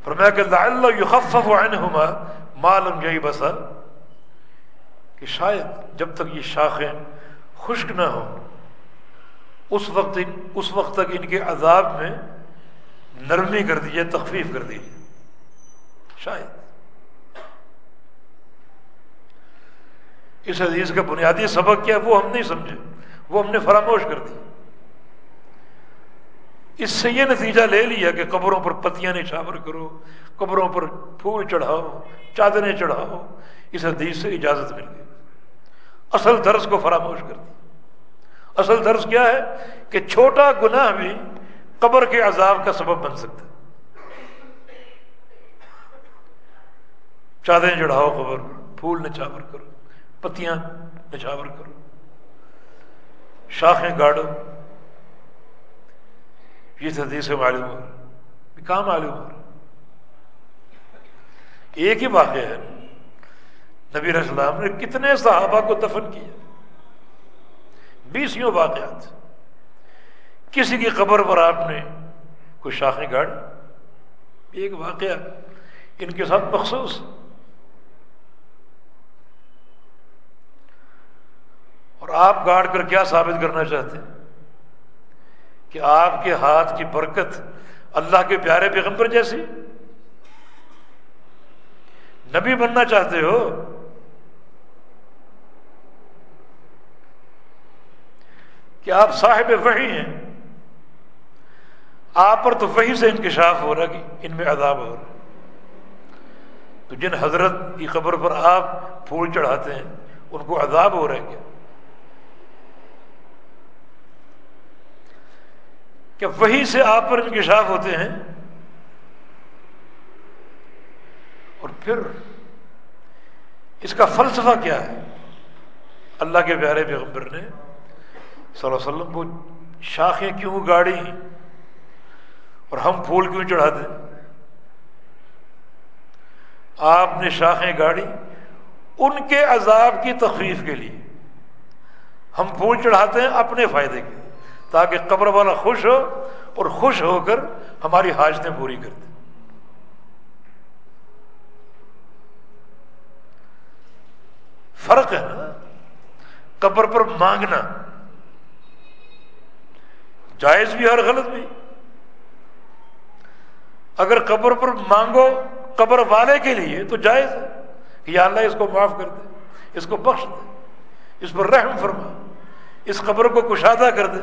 فرمایا کہ اللہ یخفف عنہما معلوم یہی بسا کہ شاید جب تک یہ شاخیں خشک نہ ہوں، اس وقت اس وقت تک ان کے عذاب میں نرمی کر دیجیے تخفیف کر دیجیے شاید۔ اس حدیث کا بنیادی سبق کیا وہ ہم نہیں سمجھے، وہ ہم نے فراموش کر دی۔ اس سے یہ نتیجہ لے لیا کہ قبروں پر پتیاں نچھاور کرو، قبروں پر پھول چڑھاؤ، چادریں چڑھاؤ، اس حدیث سے اجازت مل گئی۔ اصل درس کو فراموش کر دی۔ اصل درس کیا ہے کہ چھوٹا گناہ بھی قبر کے عذاب کا سبب بن سکتا چادریں چڑھاؤ قبر پھول نچھاور کرو، پتیاں نچھاور کرو، شاخیں گاڑو۔ یہ حدیث سے معلوم ہو کہاں معلوم ہو ایک ہی واقعہ ہے۔ نبی السلام نے کتنے صحابہ کو دفن کیا؟ بیسوں واقعات۔ کسی کی قبر پر آپ نے کوئی شاخیں گاڑی ایک واقعہ ان کے ساتھ مخصوص۔ اور آپ گاڑ کر کیا ثابت کرنا چاہتے ہیں؟ کہ آپ کے ہاتھ کی برکت اللہ کے پیارے پیغمبر جیسی؟ نبی بننا چاہتے ہو کہ آپ صاحب وحی ہیں۔ آپ پر تو وہی سے انکشاف ہو رہا کہ ان میں عذاب ہو رہا تو جن حضرت کی قبر پر آپ پھول چڑھاتے ہیں، ان کو عذاب ہو رہا ہے کیا؟ کہ وہی سے آپ پر انکشاف ہوتے ہیں؟ اور پھر اس کا فلسفہ کیا ہے؟ اللہ کے پیارے پیغمبر نے صلی اللہ علیہ وسلم کو شاخیں کیوں گاڑی اور ہم پھول کیوں چڑھا دیں آپ نے شاخیں گاڑی ان کے عذاب کی تخفیف کے لیے۔ ہم پھول چڑھاتے ہیں اپنے فائدے کے تاکہ قبر والا خوش ہو اور خوش ہو کر ہماری حاجتیں پوری کر دیں فرق ہے نا، قبر پر مانگنا۔ جائز بھی اور غلط بھی۔ اگر قبر پر مانگو قبر والے کے لیے تو جائز ہے کہ یا اللہ اس کو معاف کر دے، اس کو بخش دے، اس پر رحم فرما، اس قبر کو کشادہ کر دے،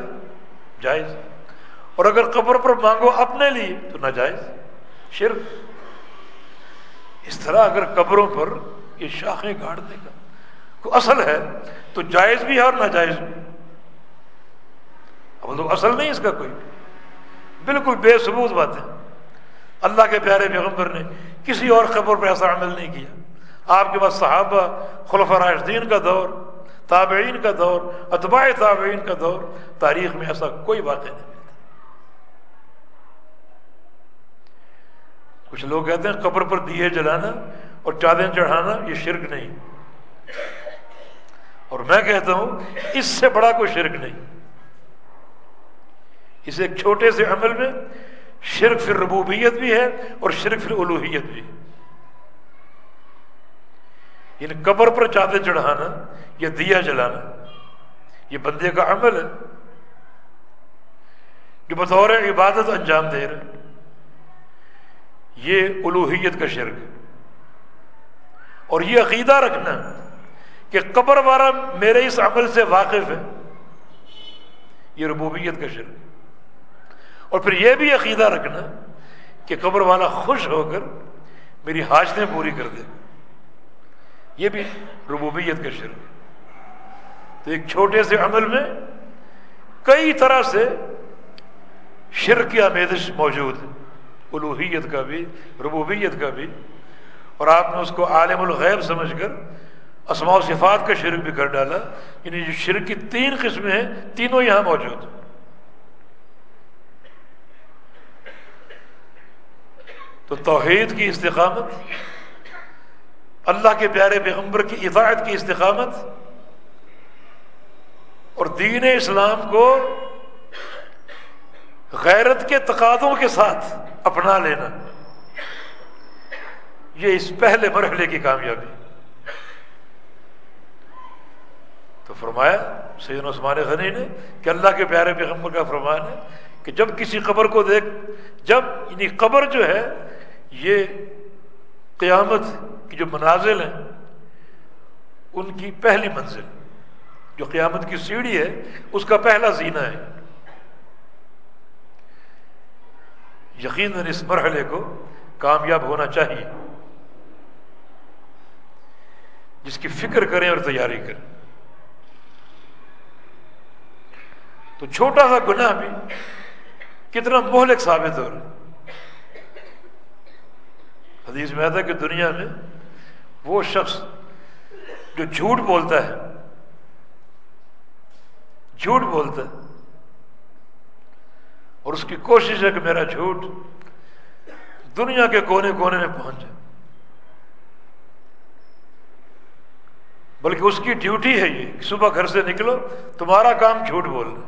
جائز اور اگر قبر پر مانگو اپنے لیے تو ناجائز شرک۔ اس طرح اگر قبروں پر یہ شاخیں گاڑنے کا کوئی اصل ہے تو جائز بھی ہے اور ناجائز بھی۔ اب تو اصل نہیں اس کا کوئی۔ بالکل بے ثبوت بات ہے۔ اللہ کے پیارے پیغمبر نے کسی اور قبر پر ایسا عمل نہیں کیا۔ آپ کے پاس صحابہ خلف راشدین کا دور، تابعین کا دور، اتباع تابعین کا دور، تاریخ میں ایسا کوئی واقع نہیں۔ ملتا کچھ لوگ کہتے ہیں قبر پر دیے جلانا اور چادیں چڑھانا یہ شرک نہیں۔ اور میں کہتا ہوں اس سے بڑا کوئی شرک نہیں۔ اس ایک چھوٹے سے عمل میں شرک پھر ربوبیت بھی ہے اور شرک پھر الوحیت بھی ہے۔ یعنی قبر پر چادر چڑھانا، یا دیا جلانا، یہ بندے کا عمل ہے۔ کہ بطور عبادت انجام دے رہے یہ الوحیت کا شرک اور یہ عقیدہ رکھنا کہ قبر والا میرے اس عمل سے واقف ہے، یہ ربوبیت کا شرک اور پھر یہ بھی عقیدہ رکھنا کہ قبر والا خوش ہو کر میری حاجتیں پوری کر دے۔ یہ بھی ربوبیت کا شرک تو ایک چھوٹے سے عمل میں کئی طرح سے شرک کی آمیدش موجود ہے۔ الوحیت کا بھی، ربوبیت کا بھی۔ اور آپ نے اس کو عالم الغیب سمجھ کر اسماء و صفات کا شرک بھی کر ڈالا۔ یعنی جو شرک کی تین قسمیں ہیں، تینوں یہاں موجود تو توحید کی استقامت، اللہ کے پیارے پیغمبر کی اطاعت کی استقامت اور دین اسلام کو غیرت کے تقاضوں کے ساتھ اپنا لینا، یہ اس پہلے مرحلے کی کامیابی تو فرمایا سید عثمان غنی نے کہ اللہ کے پیارے پیغمبر کا فرمان ہے کہ جب کسی قبر کو دیکھ، جب یعنی قبر جو ہے یہ قیامت کی جو منازل ہیں، ان کی پہلی منزل، جو قیامت کی سیڑھی ہے، اس کا پہلا زینہ ہے۔ یقیناً اس مرحلے کو کامیاب ہونا چاہیے۔ جس کی فکر کریں اور تیاری کریں۔ تو چھوٹا سا گناہ بھی کتنا مہلک ثابت ہو رہا حدیث میں آتا ہے کہ دنیا میں وہ شخص جو جھوٹ بولتا ہے، جھوٹ بولتا ہے، اور اس کی کوشش ہے کہ میرا جھوٹ دنیا کے کونے کونے میں پہنچ جائے۔ بلکہ اس کی ڈیوٹی ہے یہ صبح گھر سے نکلو، تمہارا کام جھوٹ بولنا۔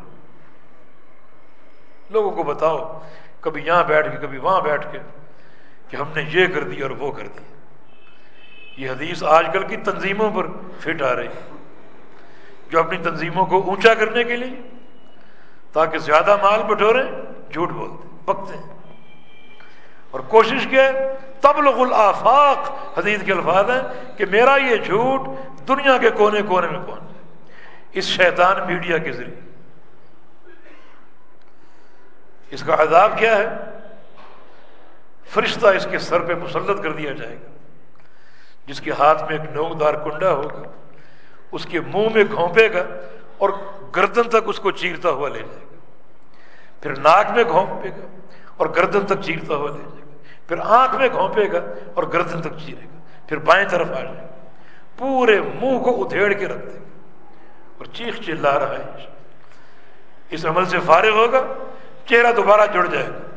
لوگوں کو بتاؤ، کبھی یہاں بیٹھ کے، کبھی وہاں بیٹھ کے۔ کہ ہم نے یہ کر دیا اور وہ کر دیا یہ حدیث آج کل کی تنظیموں پر فٹ آ رہی جو اپنی تنظیموں کو اونچا کرنے کے لیے تاکہ زیادہ مال بٹورے، جھوٹ بولتے، پکتے۔ اور کوشش کیا تبلغ الافاق حدیث کے الفاظ ہیں کہ میرا یہ جھوٹ دنیا کے کونے کونے میں پہنچ جائے۔ اس شیطان میڈیا کے ذریعے۔ اس کا عذاب کیا ہے؟ فرشتہ اس کے سر پہ مسلط کر دیا جائے گا۔ جس کے ہاتھ میں ایک نوکدار کنڈا ہوگا، اس کے منہ میں گھونپے گا اور گردن تک اس کو چیرتا ہوا لے جائے گا۔ پھر ناک میں گھونپے گا اور گردن تک چیرتا ہوا لے جائے گا۔ پھر آنکھ میں گھونپے گا اور گردن تک چیرے گا۔ پھر بائیں طرف آ جائے گا۔ پورے منہ کو ادھیڑ کے رکھ دے گا۔ اور چیخ چلا رہا ہے۔ اس عمل سے فارغ ہوگا، چہرہ دوبارہ جڑ جائے گا۔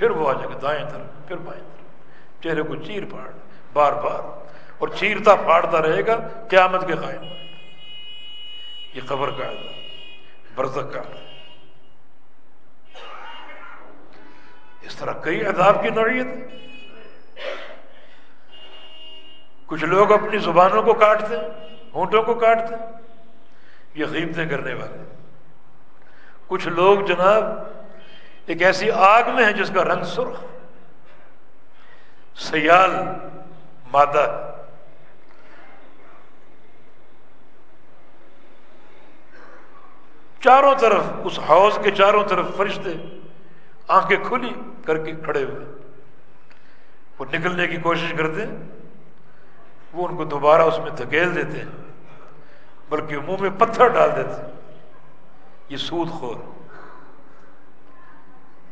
پھر وہ آ جائے گا دائیں طرف، پھر بائیں طرف۔ چہرے کو چیر پاڑ بار بار۔ اور چیرتا پھاڑتا رہے گا، قیامت کے قائم۔ یہ قبر کا ہے برزک کا اس طرح کئی عذاب کی نوعیت کچھ لوگ اپنی زبانوں کو کاٹتے ہونٹوں کو کاٹتے یہ قیمتیں کرنے والے کچھ لوگ جناب ایک ایسی آگ میں ہیں جس کا رنگ سرخ، سیال، مادہ۔ چاروں طرف، اس حوض کے چاروں طرف فرشتے آنکھیں کھلی کر کے کھڑے ہوئے۔ وہ نکلنے کی کوشش کرتے ہیں، وہ ان کو دوبارہ اس میں دھکیل دیتے ہیں، بلکہ منہ میں پتھر ڈال دیتے ہیں۔ یہ سود خور۔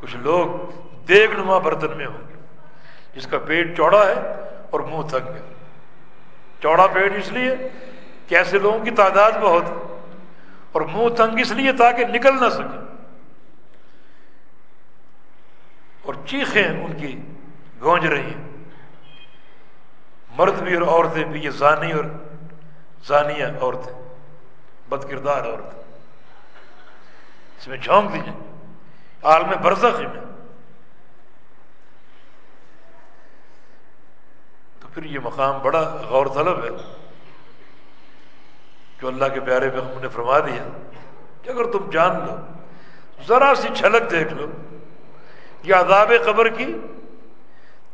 کچھ لوگ دیگ نما برتن میں ہوں گے، جس کا پیٹ چوڑا ہے اور منہ تھک ہے چوڑا پیٹ اس لیے کہ ایسے لوگوں کی تعداد بہت اور منہ تنگ اس لیے تاکہ نکل نہ سکے۔ اور چیخیں ان کی گونج رہی ہیں۔ مرد بھی اور عورتیں بھی، یہ زانی اور زانیہ عورتیں، بد کردار عورتیں۔ اس میں جھونک دیجیے عالم برزخ میں تو پھر یہ مقام بڑا غور طلب ہے جو اللہ کے پیارے پہ ہم نے فرما دیا کہ اگر تم جان لو، ذرا سی جھلک دیکھ لو، یہ عذاب قبر کی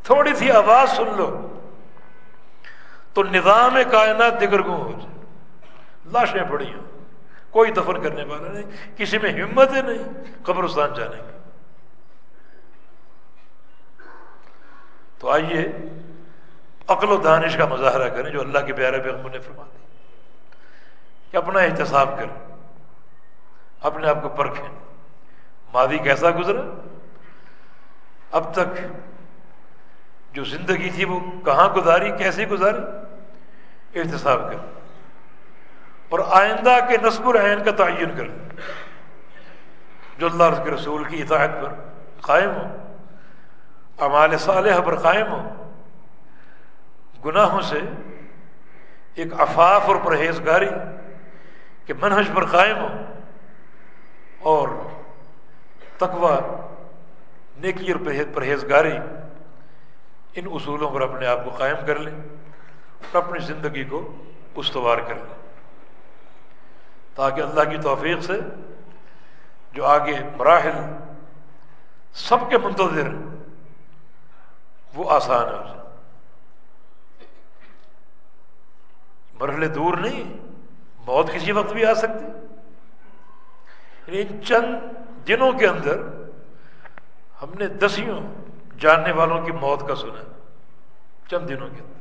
تھوڑی سی آواز سن لو، تو نظام کائنات دیگر دگرگوں ہو جائے۔ لاشیں پڑی ہوں۔ کوئی دفن کرنے والا نہیں، کسی میں ہمت ہی نہیں، قبرستان جانے کی۔ تو آئیے، عقل و دانش کا مظاہرہ کریں، جو اللہ کے پیارے پیغمبر نے فرما دی کہ اپنا احتساب کریں، اپنے آپ کو پرکھیں۔ ماضی کیسا گزرا؟ اب تک جو زندگی تھی وہ کہاں گزاری، کیسے گزاری؟ احتساب کریں۔ اور آئندہ کے نصب العین کا تعین کریں جو اللہ کے رسول کی اطاعت پر قائم ہو امال صالح پر قائم ہو، گناہوں سے ایک افاف اور پرہیزگاری کے منہج پر قائم ہو اور تقوا نیکی اور پرہیزگاری ان اصولوں پر اپنے آپ کو قائم کر لیں اور اپنی زندگی کو استوار کر لیں تاکہ اللہ کی توفیق سے جو آگے مراحل سب کے منتظر وہ آسان ہو جائے مرحلے دور نہیں، موت کسی وقت بھی آ سکتی۔ یعنی ان چند دنوں کے اندر ہم نے دسیوں جاننے والوں کی موت کا سنا۔ چند دنوں کے اندر،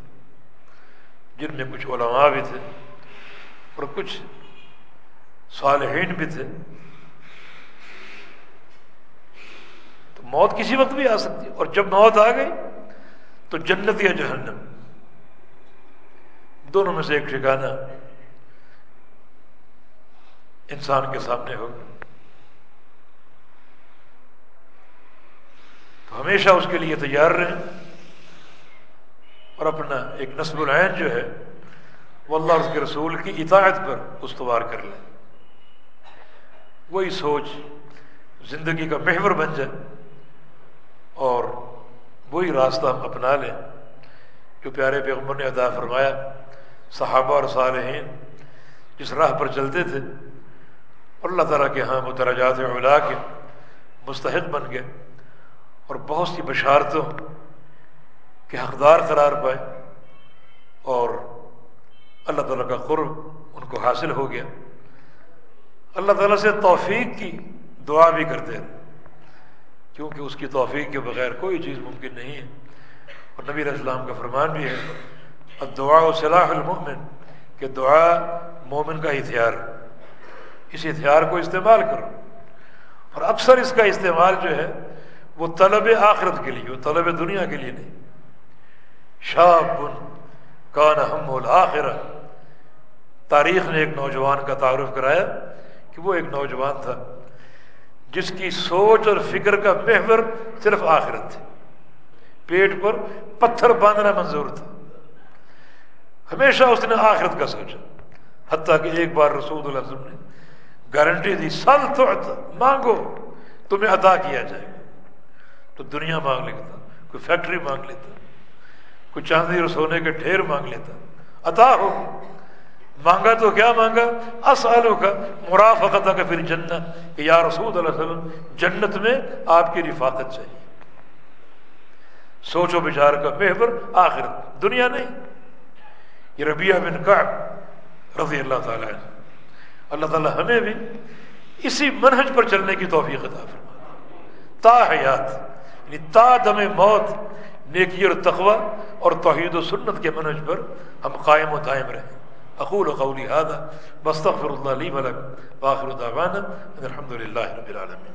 جن میں کچھ علماء بھی تھے اور کچھ صالحین بھی تھے۔ تو موت کسی وقت بھی آ سکتی اور جب موت آ گئی تو جنت یا جہنم۔ دونوں میں سے ایک ٹھکانا انسان کے سامنے ہوگا۔ تو ہمیشہ اس کے لیے تیار رہیں۔ اور اپنا ایک نصب العین جو ہے، وہ اللہ اس کے رسول کی اطاعت پر استوار کر لیں۔ وہی سوچ زندگی کا محور بن جائے اور وہی راستہ ہم اپنا لیں۔ جو پیارے پیغمبر نے ادا فرمایا، صحابہ اور صالحین جس راہ پر چلتے تھے اور اللہ تعالیٰ کے ہاں مترجات علا کے مستحق بن گئے اور بہت سی بشارتوں کے حقدار قرار پائے اور اللہ تعالیٰ کا قرب ان کو حاصل ہو گیا۔ اللہ تعالیٰ سے توفیق کی دعا بھی کرتے ہیں۔ کیونکہ اس کی توفیق کے بغیر کوئی چیز ممکن نہیں ہے۔ اور نبی علیہ السلام کا فرمان بھی ہے اب دعا و صلاح المومن کہ دعا مومن کا ہتھیار۔ اس ہتھیار کو استعمال کرو۔ اور اکثر اس کا استعمال جو ہے، وہ طلب آخرت کے لیے، وہ طلب دنیا کے لیے نہیں۔ شاہ بن کان ہم الآخر تاریخ نے ایک نوجوان کا تعارف کرایا کہ وہ ایک نوجوان تھا جس کی سوچ اور فکر کا محور صرف آخرت تھی۔ پیٹ پر پتھر باندھنا منظور تھا۔ ہمیشہ اس نے آخرت کا سوچا، حتیٰ کہ ایک بار رسول اللہ وسلم نے گارنٹی دی سل تو مانگو، تمہیں عطا کیا جائے گا۔ تو دنیا مانگ لیتا، کوئی فیکٹری مانگ لیتا، کوئی چاندی اور سونے کے ڈھیر مانگ لیتا، عطا ہو۔ مانگا تو کیا مانگا؟ اسالوں کا مرافقت کا پھر جنت کہ یا رسول اللہ علیہ وسلم، جنت میں آپ کی رفاقت چاہیے۔ سوچو بچار کا محور، آخر، دنیا نہیں۔ یہ ربیہ بن کعب رضی اللہ تعالیٰ عنہ۔ اللہ تعالیٰ ہمیں بھی اسی منہج پر چلنے کی توفیق عطا فرما تا حیات یعنی تا دم موت، نیکی اور تقوی اور توحید و سنت کے منہج پر ہم قائم و دائم رہیں۔ اقول قولی هذا بستغفر الله لي ولك واخر دعوانا ان الحمد لله رب العالمين.